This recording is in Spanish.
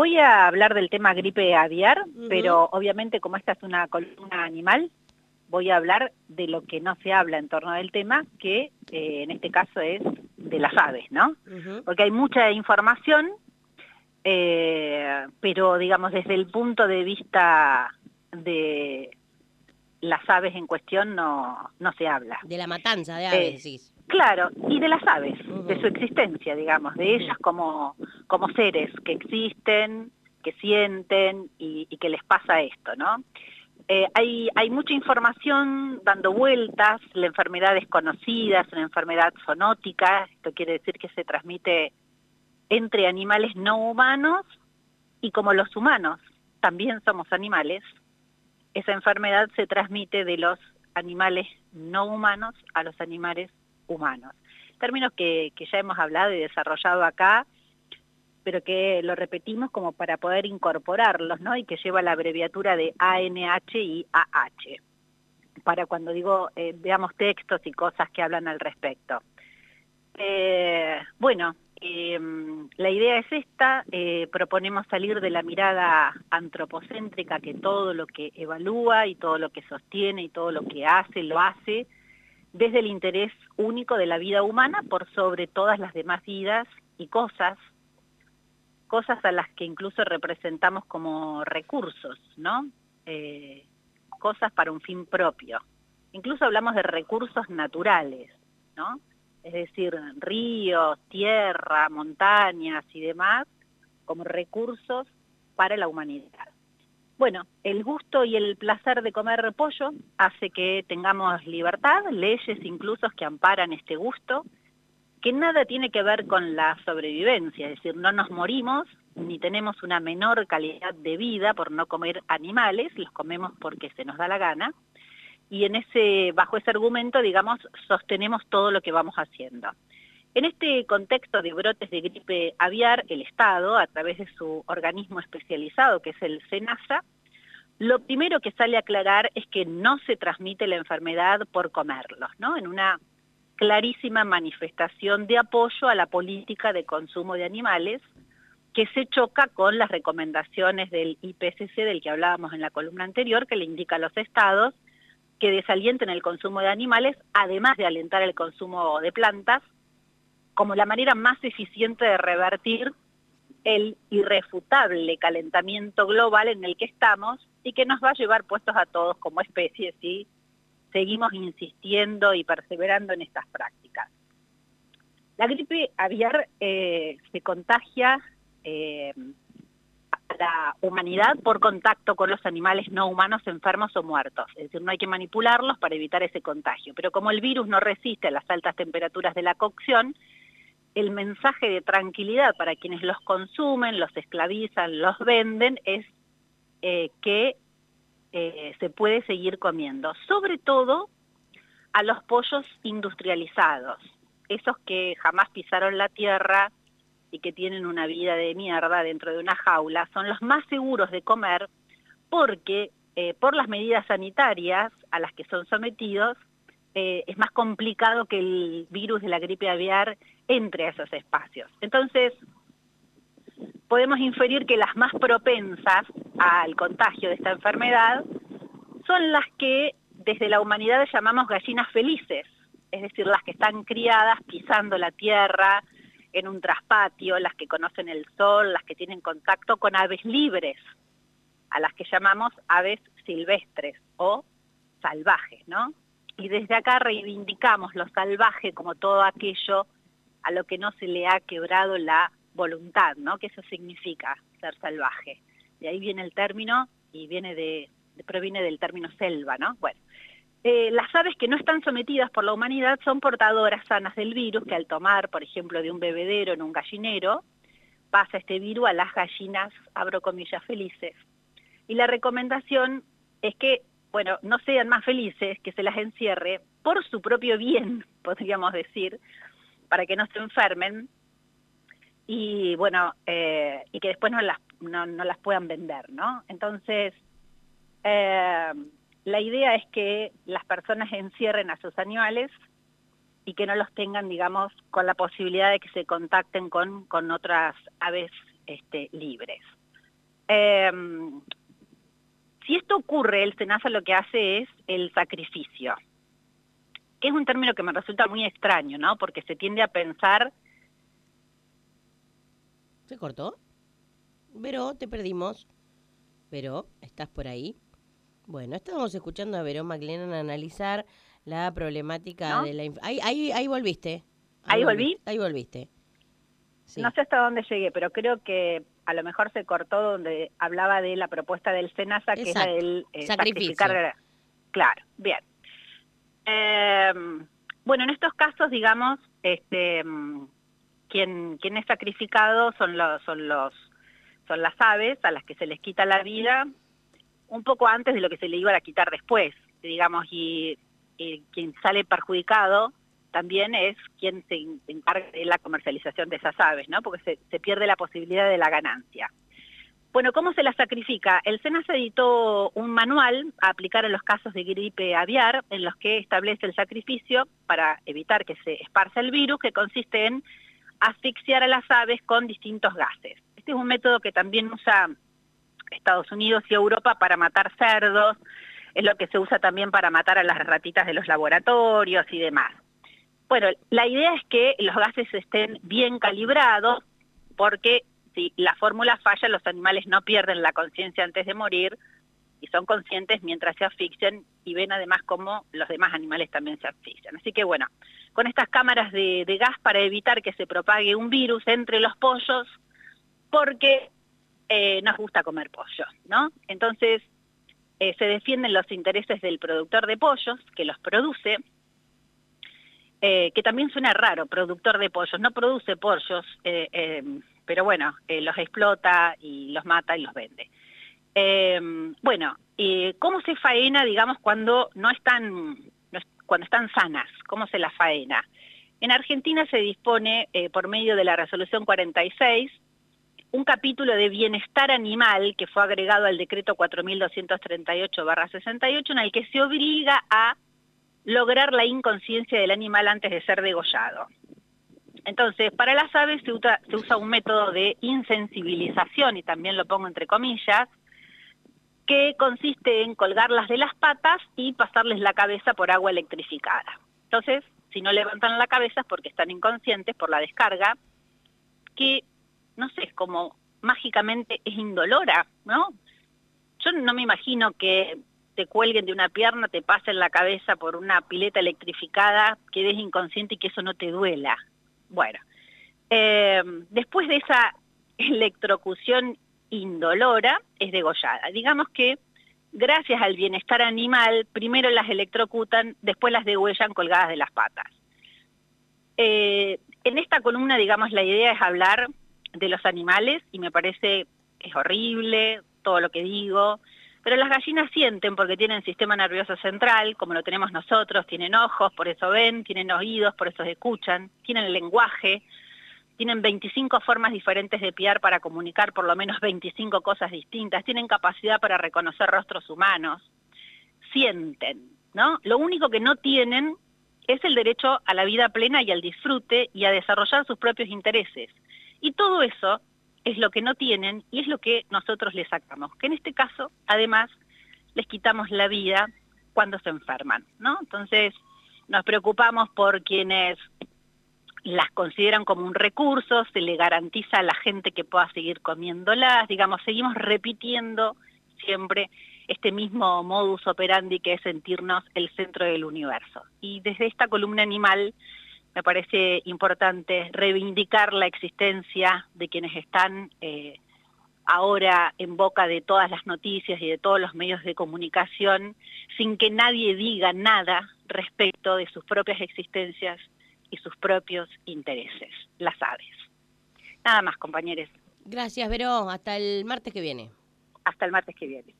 Voy a hablar del tema gripe aviar, pero obviamente como esta es una columna animal, voy a hablar de lo que no se habla en torno del tema, que eh, en este caso es de las aves, ¿no? Porque hay mucha información, eh, pero digamos desde el punto de vista de las aves en cuestión no, no se habla. De la matanza de aves, sí. Claro, y de las aves, de su existencia, digamos, de ellas como, como seres que existen, que sienten y, que les pasa esto, ¿no? Eh, hay, hay mucha información dando vueltas, la enfermedad es conocida, es una enfermedad zoonótica, esto quiere decir que se transmite entre animales no humanos y como los humanos también somos animales, esa enfermedad se transmite de los animales no humanos a los animales humanos. Términos que, ya hemos hablado y desarrollado acá, pero que lo repetimos como para poder incorporarlos, ¿no? Y que lleva la abreviatura de ANH y AH, para cuando digo, eh, veamos textos y cosas que hablan al respecto. Eh, bueno, em, la idea es esta, eh, proponemos salir de la mirada antropocéntrica que todo lo que evalúa y todo lo que sostiene y todo lo que hace, lo hace, desde el interés único de la vida humana por sobre todas las demás vidas y cosas, cosas a las que incluso representamos como recursos, ¿no? Eh, cosas para un fin propio. Incluso hablamos de recursos naturales, ¿no? Es decir, ríos, tierra, montañas y demás, como recursos para la humanidad. Bueno, el gusto y el placer de comer pollo hace que tengamos libertad, leyes incluso que amparan este gusto, que nada tiene que ver con la sobrevivencia, es decir, no nos morimos ni tenemos una menor calidad de vida por no comer animales, los comemos porque se nos da la gana, y en bajo ese argumento, digamos, sostenemos todo lo que vamos haciendo. En este contexto de brotes de gripe aviar, el Estado, a través de su organismo especializado, que es el SENASA, lo primero que sale a aclarar es que no se transmite la enfermedad por comerlos, ¿no? En una clarísima manifestación de apoyo a la política de consumo de animales, que se choca con las recomendaciones del IPCC del que hablábamos en la columna anterior, que le indica a los estados que desalienten el consumo de animales, además de alentar el consumo de plantas, como la manera más eficiente de revertir el irrefutable calentamiento global en el que estamos y que nos va a llevar puestos a todos como especie si seguimos insistiendo y perseverando en estas prácticas. La gripe aviar eh, se contagia eh, a la humanidad por contacto con los animales no humanos enfermos o muertos. Es decir, no hay que manipularlos para evitar ese contagio. Pero como el virus no resiste a las altas temperaturas de la cocción, el mensaje de tranquilidad para quienes los consumen, los esclavizan, los venden, es eh, que eh, se puede seguir comiendo. Sobre todo a los pollos industrializados, esos que jamás pisaron la tierra y que tienen una vida de mierda dentro de una jaula, son los más seguros de comer porque eh, por las medidas sanitarias a las que son sometidos, eh, es más complicado que el virus de la gripe aviar entre a esos espacios. Entonces, podemos inferir que las más propensas al contagio de esta enfermedad son las que desde la humanidad llamamos gallinas felices, es decir, las que están criadas pisando la tierra en un traspatio, las que conocen el sol, las que tienen contacto con aves libres, a las que llamamos aves silvestres o salvajes, ¿no? Y desde acá reivindicamos lo salvaje como todo aquello a lo que no se le ha quebrado la voluntad, ¿no? Que eso significa ser salvaje. De ahí viene el término y viene de, proviene del término selva, ¿no? Bueno, eh, las aves que no están sometidas por la humanidad son portadoras sanas del virus que al tomar, por ejemplo, de un bebedero en un gallinero, pasa este virus a las gallinas, abro comillas, felices. Y la recomendación es que bueno, no sean más felices, que se las encierre por su propio bien, podríamos decir, para que no se enfermen y bueno, eh, y que después no las, no, las puedan vender, ¿no? Entonces, eh, la idea es que las personas encierren a sus animales y que no los tengan, digamos, con la posibilidad de que se contacten con, con otras aves este, libres. Em, si esto ocurre, el SENASA lo que hace es el sacrificio, que es un término que me resulta muy extraño, ¿no? Porque se tiende a pensar... ¿Se cortó? Veró, te perdimos. Veró, ¿estás por ahí? Bueno, estábamos escuchando a Verón McLennan analizar la problemática de la... Ahí, ahí, ahí volviste. Ahí, volví? Ahí volviste. No sé hasta dónde llegué, pero creo que a lo mejor se cortó donde hablaba de la propuesta del SENASA, que era el eh, sacrificar. Claro, bien. Em, bueno, en estos casos, digamos, este, quien, quien es sacrificado son los, son los, son las aves a las que se les quita la vida un poco antes de lo que se le iba a quitar después, digamos, y, quien sale perjudicado también es quien se encarga de la comercialización de esas aves, ¿no? Porque se, pierde la posibilidad de la ganancia. Bueno, ¿cómo se la sacrifica? El SENAS editó un manual a aplicar en los casos de gripe aviar, en los que establece el sacrificio para evitar que se esparza el virus, que consiste en asfixiar a las aves con distintos gases. Este es un método que también usa Estados Unidos y Europa para matar cerdos, es lo que se usa también para matar a las ratitas de los laboratorios y demás. Bueno, la idea es que los gases estén bien calibrados, porque si la fórmula falla, los animales no pierden la conciencia antes de morir y son conscientes mientras se asfixian y ven además cómo los demás animales también se asfixian. Así que bueno, con estas cámaras de, gas para evitar que se propague un virus entre los pollos, porque eh, nos gusta comer pollo, ¿no? Entonces eh, se defienden los intereses del productor de pollos, que los produce, eh, que también suena raro, productor de pollos, no produce pollos, pero bueno, eh, los explota y los mata y los vende. Bueno, ¿cómo se faena, digamos, cuando no están, cuando están sanas? ¿Cómo se la faena? En Argentina se dispone, eh, por medio de la resolución 46, un capítulo de bienestar animal que fue agregado al decreto 4238-68, en el que se obliga a lograr la inconsciencia del animal antes de ser degollado. Entonces, para las aves se usa, un método de insensibilización, y también lo pongo entre comillas, que consiste en colgarlas de las patas y pasarles la cabeza por agua electrificada. Entonces, si no levantan la cabeza es porque están inconscientes por la descarga, que, no sé, es como mágicamente es indolora, ¿no? Yo no me imagino que te cuelguen de una pierna, te pasen la cabeza por una pileta electrificada, quedes inconsciente y que eso no te duela. Bueno, eh, después de esa electrocución indolora, es degollada. Digamos que gracias al bienestar animal, primero las electrocutan, después las degüellan colgadas de las patas. Eh, en esta columna, digamos, la idea es hablar de los animales y me parece es horrible todo lo que digo, pero las gallinas sienten porque tienen sistema nervioso central, como lo tenemos nosotros, tienen ojos, por eso ven, tienen oídos, por eso escuchan, tienen lenguaje, tienen 25 formas diferentes de piar para comunicar por lo menos 25 cosas distintas, tienen capacidad para reconocer rostros humanos, sienten, ¿no? Lo único que no tienen es el derecho a la vida plena y al disfrute y a desarrollar sus propios intereses. Y todo eso es lo que no tienen y es lo que nosotros les sacamos, que en este caso, además, les quitamos la vida cuando se enferman, ¿no? Entonces, nos preocupamos por quienes las consideran como un recurso, se le garantiza a la gente que pueda seguir comiéndolas, digamos, seguimos repitiendo siempre este mismo modus operandi que es sentirnos el centro del universo. Y desde esta columna animal me parece importante reivindicar la existencia de quienes están eh, ahora en boca de todas las noticias y de todos los medios de comunicación sin que nadie diga nada respecto de sus propias existencias y sus propios intereses, las aves. Nada más, compañeros. Gracias, Verón. Hasta el martes que viene. Hasta el martes que viene.